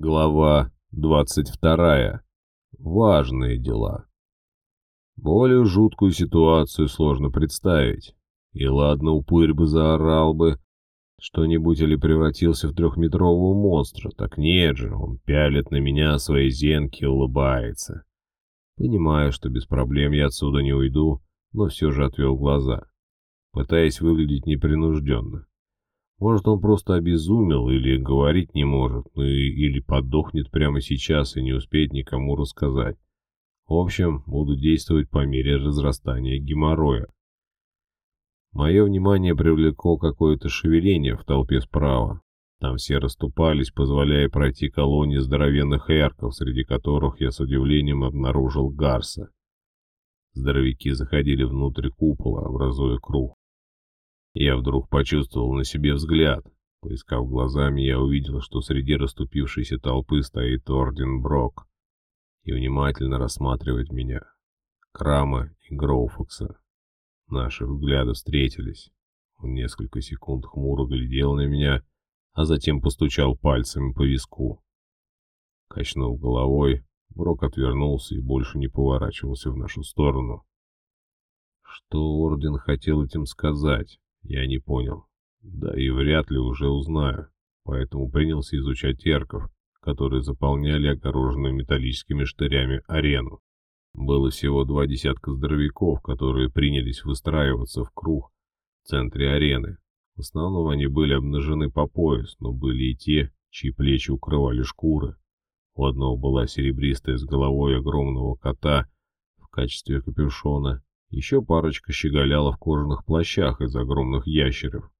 Глава 22. Важные дела. Более жуткую ситуацию сложно представить. И ладно, упырь бы заорал бы что-нибудь или превратился в трехметрового монстра. Так нет же, он пялит на меня свои зенки и улыбается. Понимаю, что без проблем я отсюда не уйду, но все же отвел глаза, пытаясь выглядеть непринужденно. Может, он просто обезумел или говорить не может, ну и, или подохнет прямо сейчас и не успеет никому рассказать. В общем, буду действовать по мере разрастания геморроя. Мое внимание привлекло какое-то шевеление в толпе справа. Там все расступались, позволяя пройти колонии здоровенных эрков, среди которых я с удивлением обнаружил Гарса. Здоровяки заходили внутрь купола, образуя круг. Я вдруг почувствовал на себе взгляд. Поискав глазами, я увидел, что среди расступившейся толпы стоит Орден Брок и внимательно рассматривает меня. Крама и Гроуфокса. Наши взгляды встретились. Он несколько секунд хмуро глядел на меня, а затем постучал пальцами по виску. Качнув головой, Брок отвернулся и больше не поворачивался в нашу сторону. Что Орден хотел этим сказать? Я не понял. Да и вряд ли уже узнаю. Поэтому принялся изучать эрков, которые заполняли огороженную металлическими штырями арену. Было всего два десятка здоровяков, которые принялись выстраиваться в круг в центре арены. В основном они были обнажены по пояс, но были и те, чьи плечи укрывали шкуры. У одного была серебристая с головой огромного кота в качестве капюшона, еще парочка щеголяла в кожаных плащах из огромных ящеров.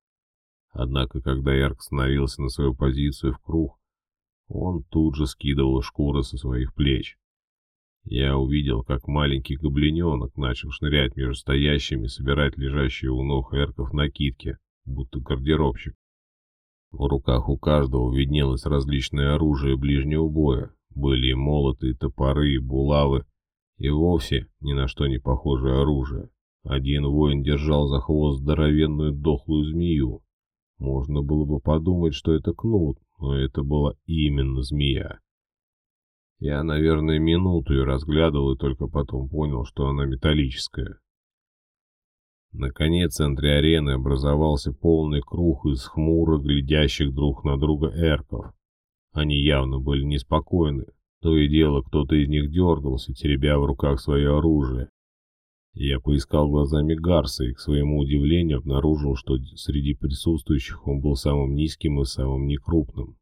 Однако, когда Ярк становился на свою позицию в круг, он тут же скидывал шкуры со своих плеч. Я увидел, как маленький гоблиненок начал шнырять между стоящими, собирать лежащие у ног эрков накидки, будто гардеробщик. В руках у каждого виднелось различное оружие ближнего боя. Были и молоты, и топоры, и булавы, и вовсе ни на что не похожее оружие. Один воин держал за хвост здоровенную дохлую змею. Можно было бы подумать, что это кнут, но это была именно змея. Я, наверное, минуту ее разглядывал и только потом понял, что она металлическая. Наконец, в центре арены образовался полный круг из хмуро глядящих друг на друга эрков. Они явно были неспокойны, то и дело, кто-то из них дергался, теребя в руках свое оружие. Я поискал глазами Гарса и, к своему удивлению, обнаружил, что среди присутствующих он был самым низким и самым некрупным.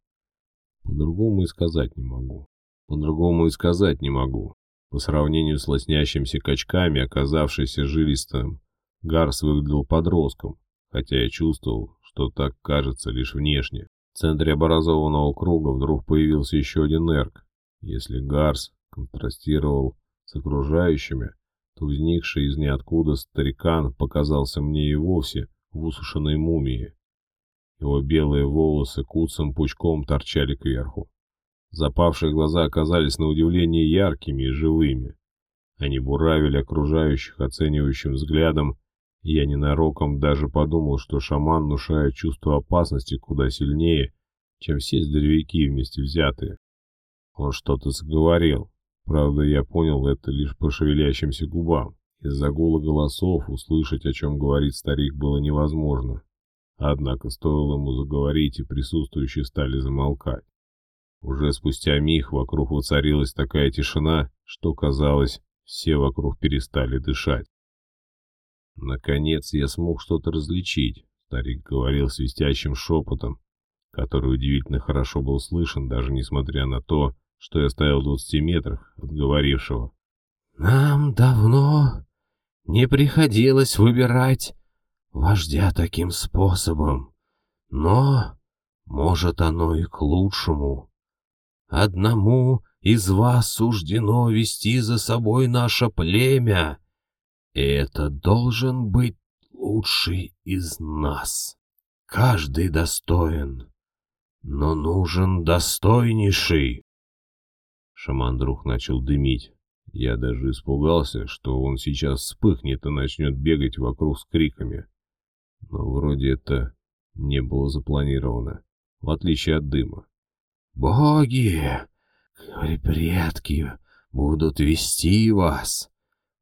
По-другому и сказать не могу. По-другому и сказать не могу. По сравнению с лоснящимся качками, оказавшийся жилистым, Гарс выглядел подростком, хотя я чувствовал, что так кажется лишь внешне. В центре образованного круга вдруг появился еще один эрк, если Гарс контрастировал с окружающими, то возникший из ниоткуда старикан показался мне и вовсе в усушенной мумии. Его белые волосы куцым пучком торчали кверху. Запавшие глаза оказались на удивление яркими и живыми. Они буравили окружающих оценивающим взглядом, и я ненароком даже подумал, что шаман внушает чувство опасности куда сильнее, чем все здоровяки вместе взятые. Он что-то заговорил. Правда, я понял это лишь по шевелящимся губам. Из-за гула голосов услышать, о чем говорит старик, было невозможно. Однако стоило ему заговорить, и присутствующие стали замолкать. Уже спустя миг вокруг воцарилась такая тишина, что, казалось, все вокруг перестали дышать. Наконец я смог что-то различить. Старик говорил свистящим шепотом, который удивительно хорошо был слышен, даже несмотря на то, что я стоял в двадцати метрах от говорившего. «Нам давно не приходилось выбирать вождя таким способом, но, может, оно и к лучшему. Одному из вас суждено вести за собой наше племя, и это должен быть лучший из нас. Каждый достоин, но нужен достойнейший. Шаман вдруг начал дымить. Я даже испугался, что он сейчас вспыхнет и начнет бегать вокруг с криками. Но вроде это не было запланировано, в отличие от дыма. Боги, предки будут вести вас.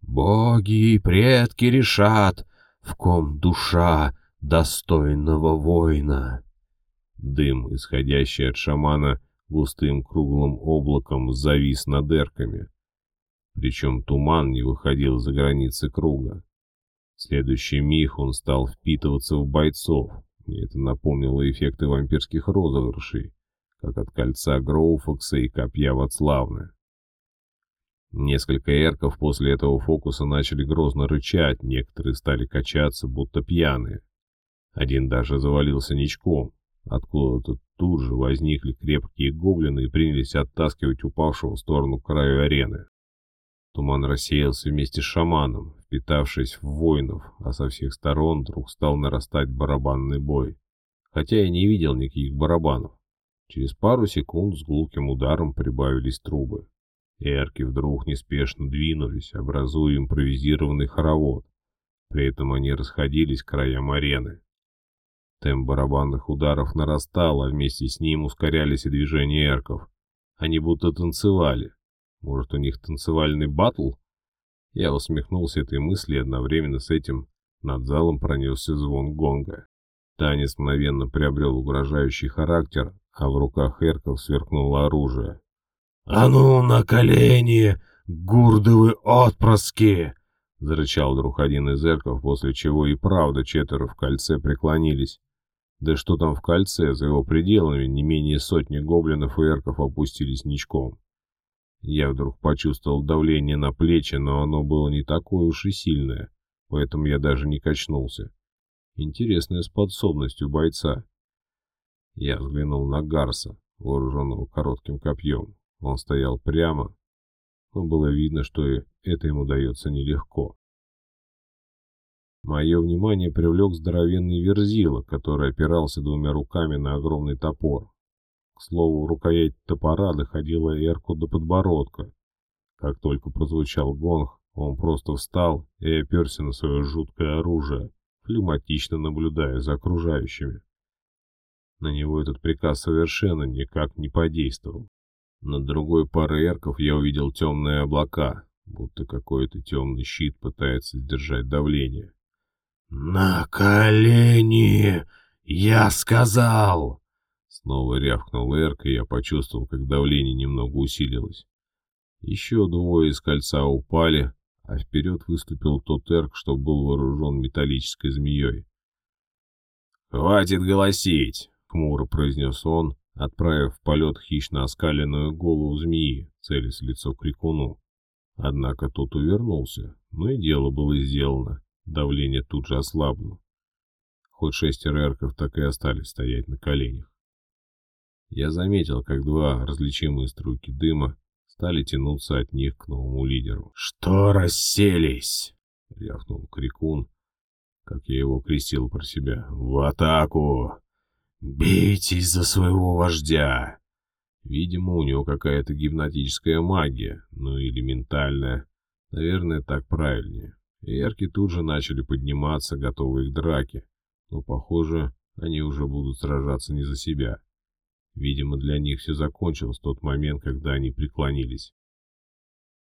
Боги и предки решат, в ком душа достойного воина. Дым, исходящий от шамана, густым круглым облаком завис над эрками. Причем туман не выходил за границы круга. В следующий миг он стал впитываться в бойцов. Мне это напомнило эффекты вампирских розыгрышей, как от кольца Гроуфокса и копья Вацлавны. Несколько эрков после этого фокуса начали грозно рычать, некоторые стали качаться, будто пьяные. Один даже завалился ничком. Откуда-то тут же возникли крепкие гоблины и принялись оттаскивать упавшего в сторону краю арены. Туман рассеялся вместе с шаманом, впитавшись в воинов, а со всех сторон вдруг стал нарастать барабанный бой. Хотя я не видел никаких барабанов. Через пару секунд с гулким ударом прибавились трубы. Эрки вдруг неспешно двинулись, образуя импровизированный хоровод. При этом они расходились к краям арены. Темп барабанных ударов нарастал, а вместе с ним ускорялись и движения эрков. Они будто танцевали. Может, у них танцевальный батл? Я усмехнулся этой мысли, и одновременно с этим над залом пронесся звон гонга. Танец мгновенно приобрел угрожающий характер, а в руках эрков сверкнуло оружие. «А ну, на колени, гурдовы отпрыски!» — зарычал вдруг один из эрков, после чего и правда четверо в кольце преклонились. Да что там в кольце, за его пределами не менее сотни гоблинов и эрков опустились ничком. Я вдруг почувствовал давление на плечи, но оно было не такое уж и сильное, поэтому я даже не качнулся. Интересная способность у бойца. Я взглянул на Гарса, вооруженного коротким копьем. Он стоял прямо, но было видно, что это ему дается нелегко. Мое внимание привлек здоровенный верзила, который опирался двумя руками на огромный топор. К слову, рукоять топора доходила Эрку до подбородка. Как только прозвучал гонг, он просто встал и оперся на свое жуткое оружие, флегматично наблюдая за окружающими. На него этот приказ совершенно никак не подействовал. Над другой парой эрков я увидел темные облака, будто какой-то темный щит пытается сдержать давление. «На колени! Я сказал!» Снова рявкнул Эрк, и я почувствовал, как давление немного усилилось. Еще двое из кольца упали, а вперед выступил тот Эрк, что был вооружен металлической змеей. «Хватит голосить!» — хмуро произнес он, отправив в полет хищно оскаленную голову змеи, целясь лицо крикуну. Однако тот увернулся, но и дело было сделано. Давление тут же ослабло. Хоть шестеро эрков так и остались стоять на коленях. Я заметил, как два различимые струйки дыма стали тянуться от них к новому лидеру. «Что расселись?» — рявкнул Крикун, как я его крестил про себя. «В атаку! Бейтесь за своего вождя!» Видимо, у него какая-то гипнотическая магия, ну или ментальная. Наверное, так правильнее. Ярки тут же начали подниматься, готовые к драке. Но, похоже, они уже будут сражаться не за себя. Видимо, для них все закончилось в тот момент, когда они преклонились.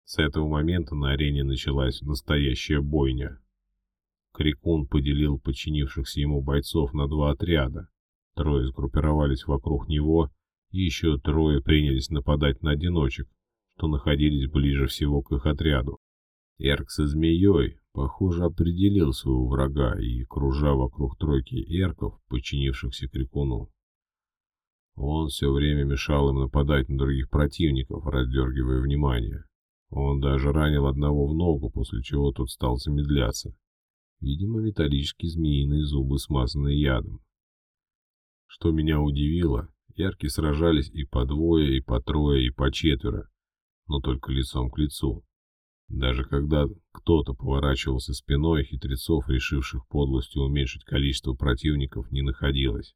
С этого момента на арене началась настоящая бойня. Крикун поделил подчинившихся ему бойцов на два отряда. Трое сгруппировались вокруг него, и еще трое принялись нападать на одиночек, что находились ближе всего к их отряду. Эрк со змеей, похоже, определил своего врага и, кружа вокруг тройки эрков, подчинившихся крикуну, он все время мешал им нападать на других противников, раздергивая внимание. Он даже ранил одного в ногу, после чего тот стал замедляться. Видимо, металлические змеиные зубы, смазанные ядом. Что меня удивило, ярки сражались и по двое, и по трое, и по четверо, но только лицом к лицу. Даже когда кто-то поворачивался спиной, хитрецов, решивших подлостью уменьшить количество противников, не находилось.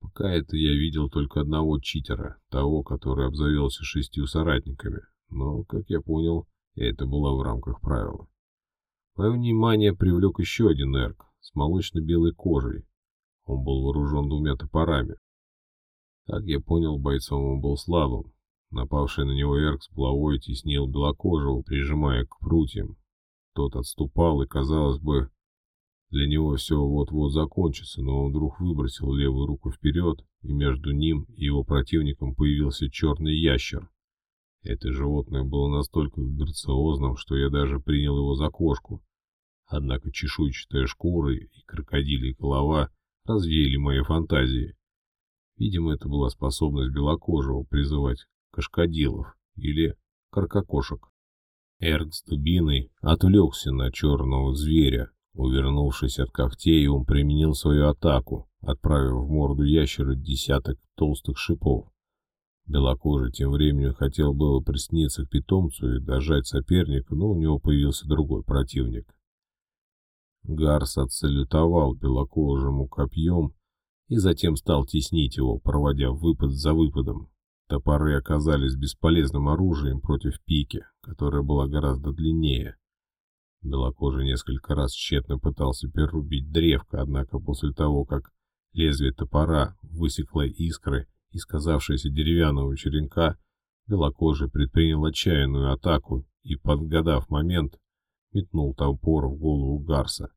Пока это я видел только одного читера, того, который обзавелся шестью соратниками, но, как я понял, это было в рамках правила. Мое внимание привлек еще один эрк с молочно-белой кожей. Он был вооружен двумя топорами. Как я понял, бойцом он был слабым. Напавший на него Эрк с булавой теснил белокожего, прижимая к прутьям. Тот отступал, и, казалось бы, для него все вот-вот закончится, но он вдруг выбросил левую руку вперед, и между ним и его противником появился черный ящер. Это животное было настолько грациозным, что я даже принял его за кошку. Однако чешуйчатая шкура и крокодилия голова развеяли мои фантазии. Видимо, это была способность белокожего призывать кашкадилов или каркокошек. Эрк с дубиной отвлекся на черного зверя. Увернувшись от когтей, он применил свою атаку, отправив в морду ящера десяток толстых шипов. Белокожий тем временем хотел было присниться к питомцу и дожать соперника, но у него появился другой противник. Гарс отсалютовал белокожему копьем и затем стал теснить его, проводя выпад за выпадом. Топоры оказались бесполезным оружием против пики, которая была гораздо длиннее. Белокожий несколько раз тщетно пытался перерубить древко, однако после того, как лезвие топора высекло искры и сказавшаяся деревянного черенка, белокожий предпринял отчаянную атаку и, подгадав момент, метнул топор в голову Гарса.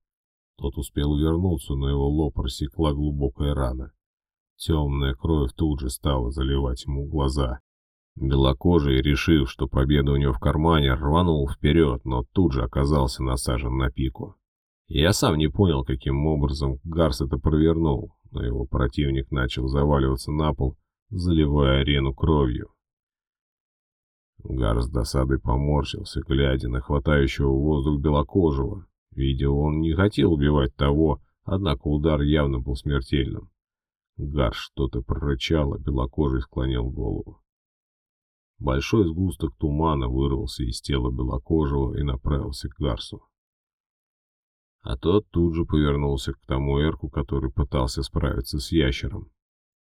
Тот успел увернуться, но его лоб рассекла глубокая рана. Темная кровь тут же стала заливать ему глаза. Белокожий, решив, что победа у него в кармане, рванул вперед, но тут же оказался насажен на пику. Я сам не понял, каким образом Гарс это провернул, но его противник начал заваливаться на пол, заливая арену кровью. Гарс с досадой поморщился, глядя на хватающего воздух белокожего. Видел, он не хотел убивать того, однако удар явно был смертельным. Гарс что-то прорычал, а белокожий склонил голову. Большой сгусток тумана вырвался из тела белокожего и направился к Гарсу. А тот тут же повернулся к тому эрку, который пытался справиться с ящером.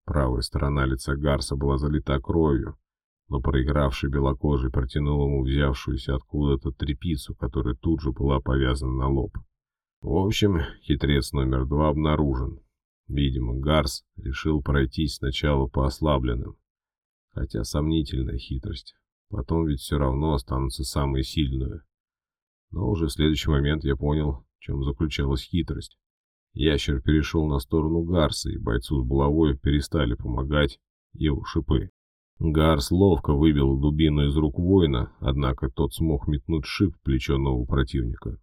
Правая сторона лица Гарса была залита кровью, но проигравший белокожий протянул ему взявшуюся откуда-то трепицу, которая тут же была повязана на лоб. В общем, хитрец номер два обнаружен. Видимо, Гарс решил пройтись сначала по ослабленным. Хотя сомнительная хитрость. Потом ведь все равно останутся самые сильные. Но уже в следующий момент я понял, в чем заключалась хитрость. Ящер перешел на сторону Гарса, и бойцу с булавой перестали помогать его шипы. Гарс ловко выбил дубину из рук воина, однако тот смог метнуть шип в плечо нового противника.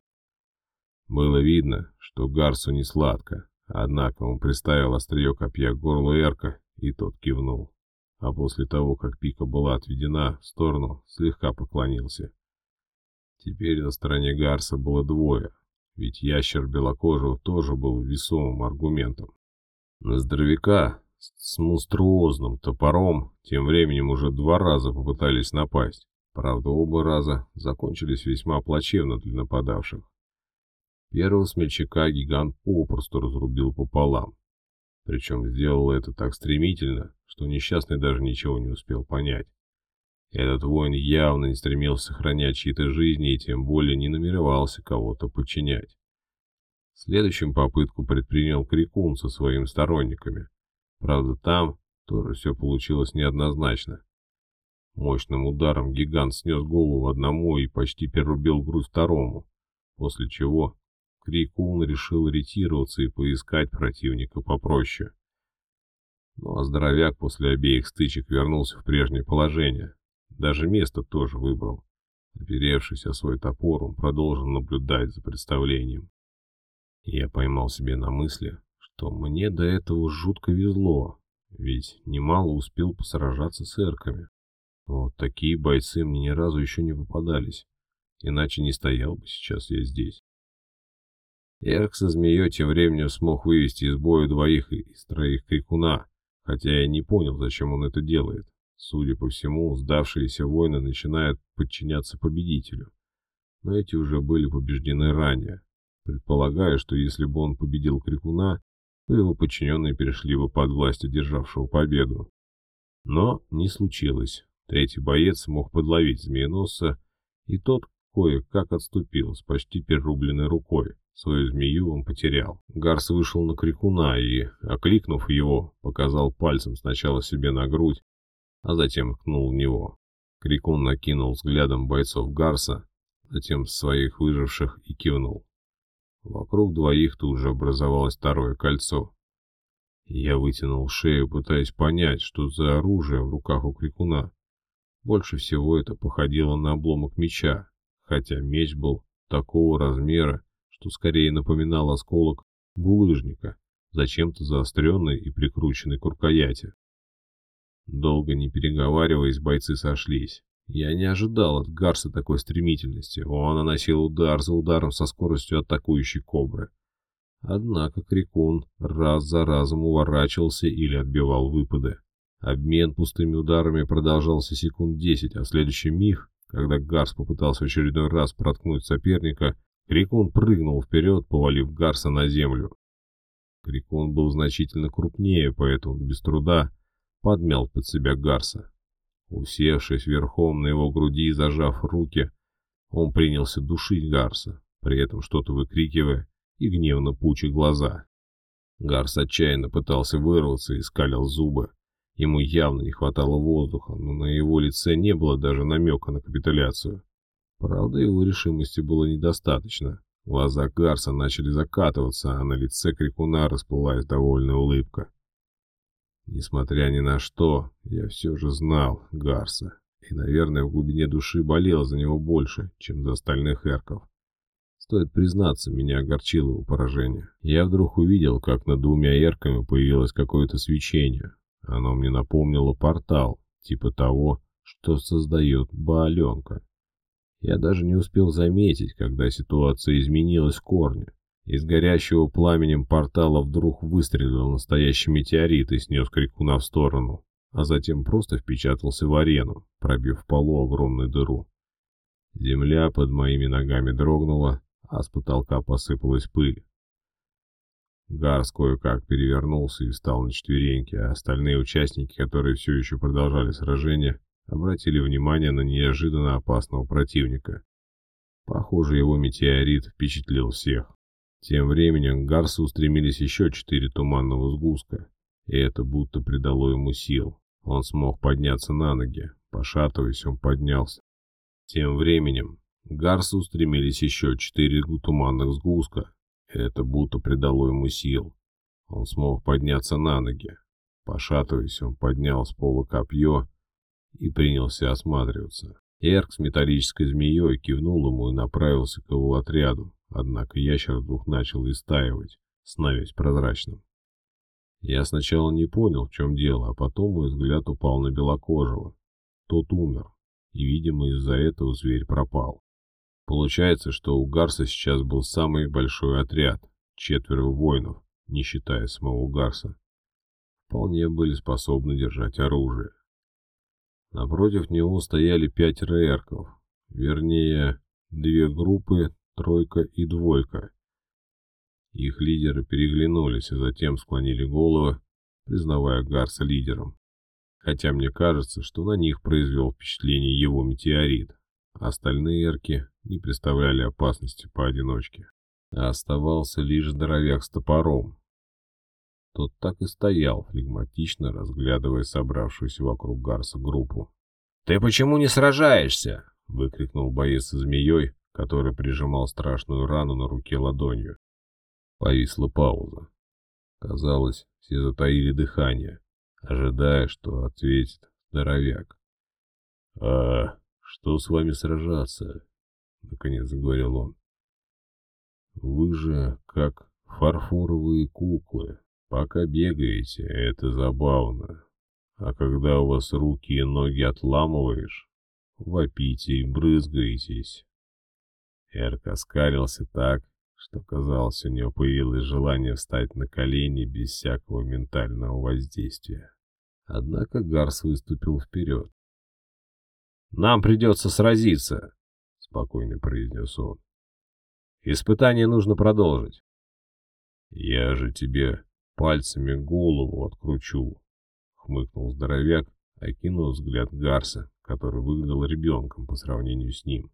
Было видно, что Гарсу не сладко, однако он приставил острие копья к горлу Эрка, и тот кивнул. А после того, как пика была отведена в сторону, слегка поклонился. Теперь на стороне Гарса было двое, ведь ящер белокожего тоже был весомым аргументом. На здоровяка с монструозным топором тем временем уже два раза попытались напасть. Правда, оба раза закончились весьма плачевно для нападавших. Первого смельчака гигант попросту разрубил пополам. Причем сделал это так стремительно, что несчастный даже ничего не успел понять. Этот воин явно не стремился сохранять чьи-то жизни и тем более не намеревался кого-то подчинять. Следующим попытку предпринял Крикун со своими сторонниками. Правда, там тоже все получилось неоднозначно. Мощным ударом гигант снес голову одному и почти перерубил грудь второму, после чего Крикун решил ретироваться и поискать противника попроще. Ну а здоровяк после обеих стычек вернулся в прежнее положение, даже место тоже выбрал. Оперевшись о свой топор, он продолжил наблюдать за представлением. Я поймал себе на мысли, что мне до этого жутко везло, ведь немало успел посражаться с эрками. Вот такие бойцы мне ни разу еще не попадались, иначе не стоял бы сейчас я здесь. Эрк со змеей тем временем смог вывести из боя двоих из троих крикуна, хотя я не понял, зачем он это делает. Судя по всему, сдавшиеся воины начинают подчиняться победителю. Но эти уже были побеждены ранее. Предполагаю, что если бы он победил Крикуна, то его подчиненные перешли бы под власть одержавшего победу. Но не случилось. Третий боец мог подловить змееносца, и тот, кое-как отступил с почти перерубленной рукой. Свою змею он потерял. Гарс вышел на крикуна и, окликнув его, показал пальцем сначала себе на грудь, а затем ткнул в него. Крикун накинул взглядом бойцов Гарса, затем своих выживших и кивнул. Вокруг двоих тут же образовалось второе кольцо. Я вытянул шею, пытаясь понять, что за оружие в руках у крикуна. Больше всего это походило на обломок меча, хотя меч был такого размера, что скорее напоминал осколок булыжника, зачем-то заостренный и прикрученный к рукояти. Долго не переговариваясь, бойцы сошлись. Я не ожидал от Гарса такой стремительности. Он наносил удар за ударом со скоростью атакующей кобры. Однако Крикун раз за разом уворачивался или отбивал выпады. Обмен пустыми ударами продолжался секунд десять, а следующий миг, когда Гарс попытался в очередной раз проткнуть соперника, Крикун прыгнул вперед, повалив Гарса на землю. Крикун был значительно крупнее, поэтому без труда подмял под себя Гарса. Усевшись верхом на его груди и зажав руки, он принялся душить Гарса, при этом что-то выкрикивая и гневно пуча глаза. Гарс отчаянно пытался вырваться и скалил зубы. Ему явно не хватало воздуха, но на его лице не было даже намека на капитуляцию. Правда, его решимости было недостаточно. Глаза Гарса начали закатываться, а на лице крикуна расплылась довольная улыбка. Несмотря ни на что, я все же знал Гарса, и, наверное, в глубине души болел за него больше, чем за остальных эрков. Стоит признаться, меня огорчило его поражение. Я вдруг увидел, как над двумя эрками появилось какое-то свечение. Оно мне напомнило портал, типа того, что создает Бааленка. Я даже не успел заметить, когда ситуация изменилась в корне. Из горящего пламенем портала вдруг выстрелил настоящий метеорит и снес крикуна в сторону, а затем просто впечатался в арену, пробив в полу огромную дыру. Земля под моими ногами дрогнула, а с потолка посыпалась пыль. Гарс кое-как перевернулся и встал на четвереньки, а остальные участники, которые все еще продолжали сражение, обратили внимание на неожиданно опасного противника. Похоже, его метеорит впечатлил всех. Тем временем к Гарсу устремились еще четыре туманного сгустка, и это будто придало ему сил. Он смог подняться на ноги. Пошатываясь, он поднялся. Тем временем к Гарсу устремились еще четыре туманных сгустка, это будто придало ему сил. Он смог подняться на ноги. Пошатываясь, он поднял с пола копье и принялся осматриваться. Эрк с металлической змеей кивнул ему и направился к его отряду, Однако ящер вдруг начал истаивать, становясь прозрачным. Я сначала не понял, в чем дело, а потом мой взгляд упал на белокожего. Тот умер, и, видимо, из-за этого зверь пропал. Получается, что у Гарса сейчас был самый большой отряд, четверо воинов, не считая самого Гарса. Вполне были способны держать оружие. Напротив него стояли пять эрков, вернее, две группы тройка и двойка. Их лидеры переглянулись, а затем склонили головы, признавая Гарса лидером. Хотя мне кажется, что на них произвел впечатление его метеорит, а остальные эрки не представляли опасности поодиночке. А оставался лишь здоровяк с топором. Тот так и стоял, флегматично разглядывая собравшуюся вокруг Гарса группу. «Ты почему не сражаешься?» — выкрикнул боец со змеей, который прижимал страшную рану на руке ладонью. Повисла пауза. Казалось, все затаили дыхание, ожидая, что ответит здоровяк. «А что с вами сражаться?» — наконец заговорил он. «Вы же как фарфоровые куклы. Пока бегаете, это забавно. А когда у вас руки и ноги отламываешь, вопите и брызгаетесь, Эрк оскалился так, что, казалось, у него появилось желание встать на колени без всякого ментального воздействия. Однако Гарс выступил вперед. «Нам придется сразиться», — спокойно произнес он. «Испытание нужно продолжить». «Я же тебе пальцами голову откручу», — хмыкнул здоровяк, окинул взгляд Гарса, который выглядел ребенком по сравнению с ним.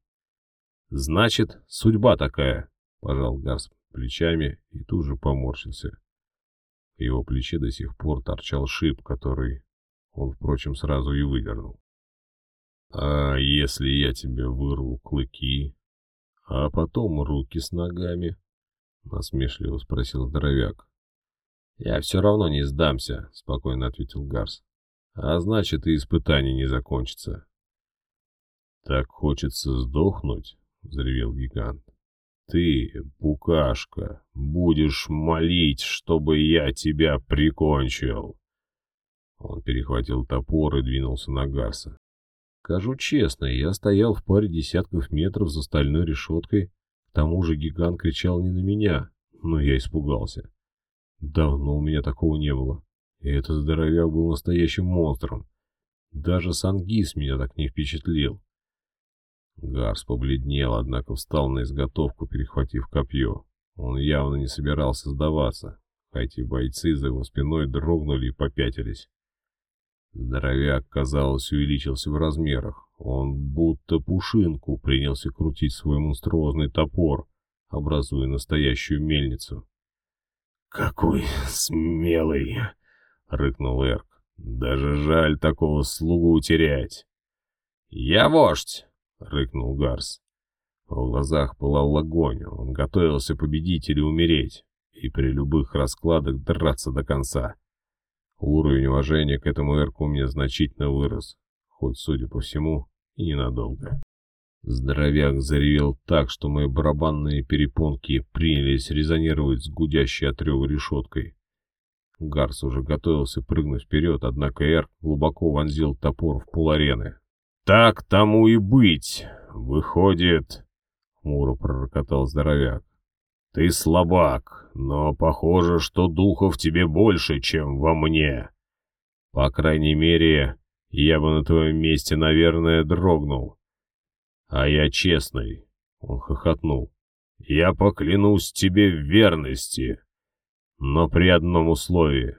Значит, судьба такая, пожал Гарс плечами и тут же поморщился. В его плече до сих пор торчал шип, который он, впрочем, сразу и выдернул. «А если я тебе вырву клыки, а потом руки с ногами?» — насмешливо спросил здоровяк. «Я все равно не сдамся», — спокойно ответил Гарс. «А значит, и испытание не закончится». «Так хочется сдохнуть?» — взревел гигант. «Ты, букашка, будешь молить, чтобы я тебя прикончил!» Он перехватил топор и двинулся на Гарса. Скажу честно, я стоял в паре десятков метров за стальной решеткой. К тому же гигант кричал не на меня, но я испугался. Давно у меня такого не было. И этот здоровяк был настоящим монстром. Даже Сангис меня так не впечатлил. Гарс побледнел, однако встал на изготовку, перехватив копье. Он явно не собирался сдаваться, хотя бойцы за его спиной дрогнули и попятились. Здоровяк, казалось, увеличился в размерах. Он будто пушинку принялся крутить свой монструозный топор, образуя настоящую мельницу. «Какой смелый!» — рыкнул Эрк. «Даже жаль такого слугу терять!» «Я вождь!» — рыкнул Гарс. В глазах пылал огонь, он готовился победить или умереть, и при любых раскладах драться до конца. Уровень уважения к этому Эрку у меня значительно вырос, хоть, судя по всему, и ненадолго. Здоровяк заревел так, что мои барабанные перепонки принялись резонировать с гудящей от рева решеткой. Гарс уже готовился прыгнуть вперед, однако Эрк глубоко вонзил топор в пол арены. «Так тому и быть! Выходит...» — хмуро пророкотал здоровяк. «Ты слабак, но похоже, что духов тебе больше, чем во мне. По крайней мере, я бы на твоем месте, наверное, дрогнул. А я честный, он хохотнул. Я поклянусь тебе в верности, но при одном условии.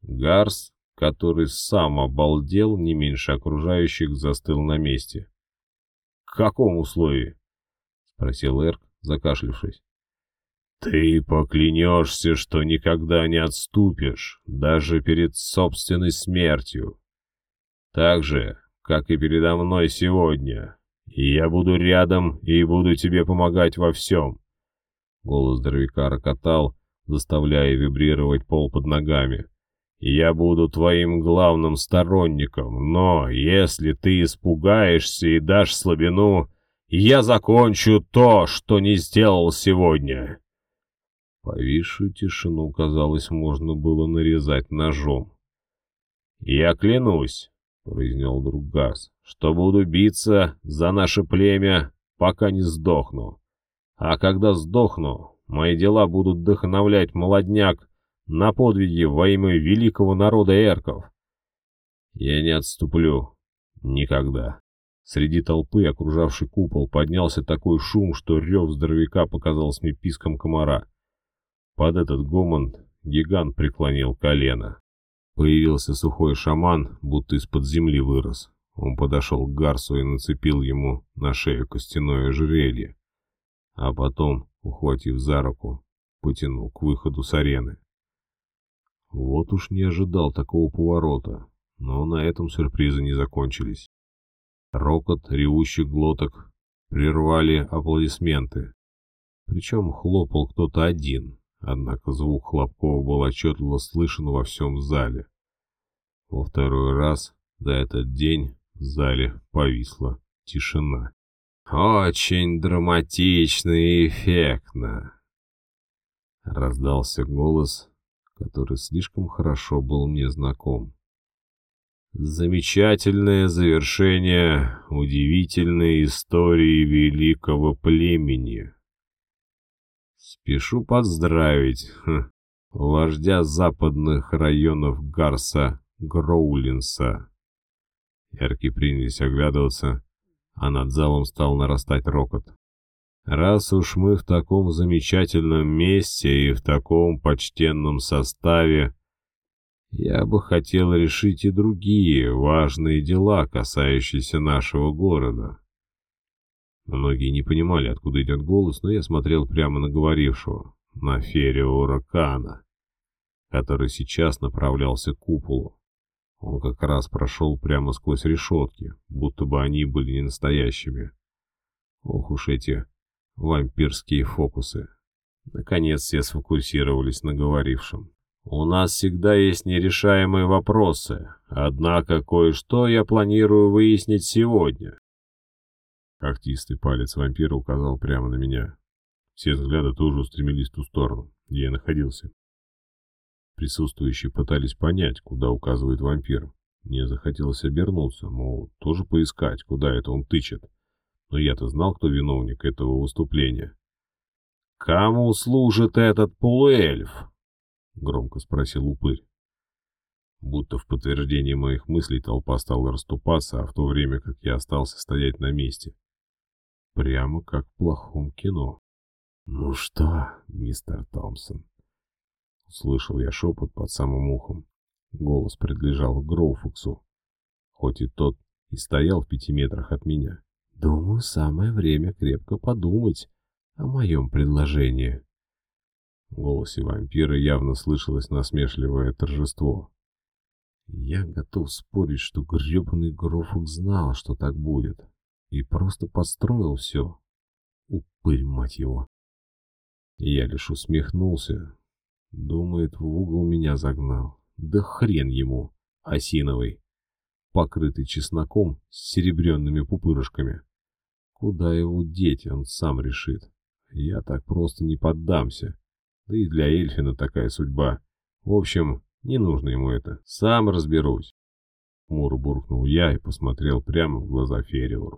Гарс, который сам обалдел, не меньше окружающих, застыл на месте. — К какому условии? — спросил Эрк, закашлившись. «Ты поклянешься, что никогда не отступишь, даже перед собственной смертью. Так же, как и передо мной сегодня. И я буду рядом и буду тебе помогать во всем. Голос здоровяка рокотал, заставляя вибрировать пол под ногами. Я буду твоим главным сторонником, но если ты испугаешься и дашь слабину, я закончу то, что не сделал сегодня. Повисшую тишину, казалось, можно было нарезать ножом. «Я клянусь», — произнес друг Гарс, что буду биться за наше племя, пока не сдохну. А когда сдохну, мои дела будут вдохновлять молодняк на подвиги во имя великого народа эрков. Я не отступлю. Никогда. Среди толпы, окружавшей купол, поднялся такой шум, что рев здоровяка показался мне писком комара. Под этот гомон гигант преклонил колено. Появился сухой шаман, будто из-под земли вырос. Он подошел к Гарсу и нацепил ему на шею костяное ожерелье, а потом, ухватив за руку, потянул к выходу с арены. Вот уж не ожидал такого поворота, но на этом сюрпризы не закончились. Рокот ревущих глоток прервали аплодисменты. Причем хлопал кто-то один, однако звук хлопков был отчетливо слышен во всем зале. Во второй раз за этот день в зале повисла тишина. «Очень драматично и эффектно!» Раздался голос, который слишком хорошо был мне знаком. Замечательное завершение удивительной истории великого племени. Спешу поздравить хм, вождя западных районов Гарса Гроулинса. Яркие принялись оглядываться, а над залом стал нарастать рокот. Раз уж мы в таком замечательном месте и в таком почтенном составе, я бы хотел решить и другие важные дела, касающиеся нашего города. Многие не понимали, откуда идет голос, но я смотрел прямо на говорившего, на Фериора Кана, который сейчас направлялся к куполу. Он как раз прошел прямо сквозь решетки, будто бы они были не настоящими. Ох уж эти вампирские фокусы. Наконец все сфокусировались на говорившем. «У нас всегда есть нерешаемые вопросы, однако кое-что я планирую выяснить сегодня». Когтистый палец вампира указал прямо на меня. Все взгляды тоже устремились в ту сторону, где я находился. Присутствующие пытались понять, куда указывает вампир. Мне захотелось обернуться, мол, тоже поискать, куда это он тычет. Но я-то знал, кто виновник этого выступления. «Кому служит этот полуэльф?» — громко спросил упырь. Будто в подтверждение моих мыслей толпа стала расступаться, а в то время как я остался стоять на месте. Прямо как в плохом кино. «Ну что, мистер Томпсон?» Услышал я шепот под самым ухом. Голос принадлежал Гроуфуксу, хоть и тот и стоял в пяти метрах от меня. «Думаю, самое время крепко подумать о моем предложении». В голосе вампира явно слышалось насмешливое торжество. Я готов спорить, что гребаный Грофук знал, что так будет, и просто построил все. Упырь, мать его. Я лишь усмехнулся. Думает, в угол меня загнал. Да хрен ему, осиновый, покрытый чесноком с серебряными пупырышками. Куда его деть, он сам решит. Я так просто не поддамся. Да и для Эльфина такая судьба. В общем, не нужно ему это. Сам разберусь. Хмуро буркнул я и посмотрел прямо в глаза Фериору.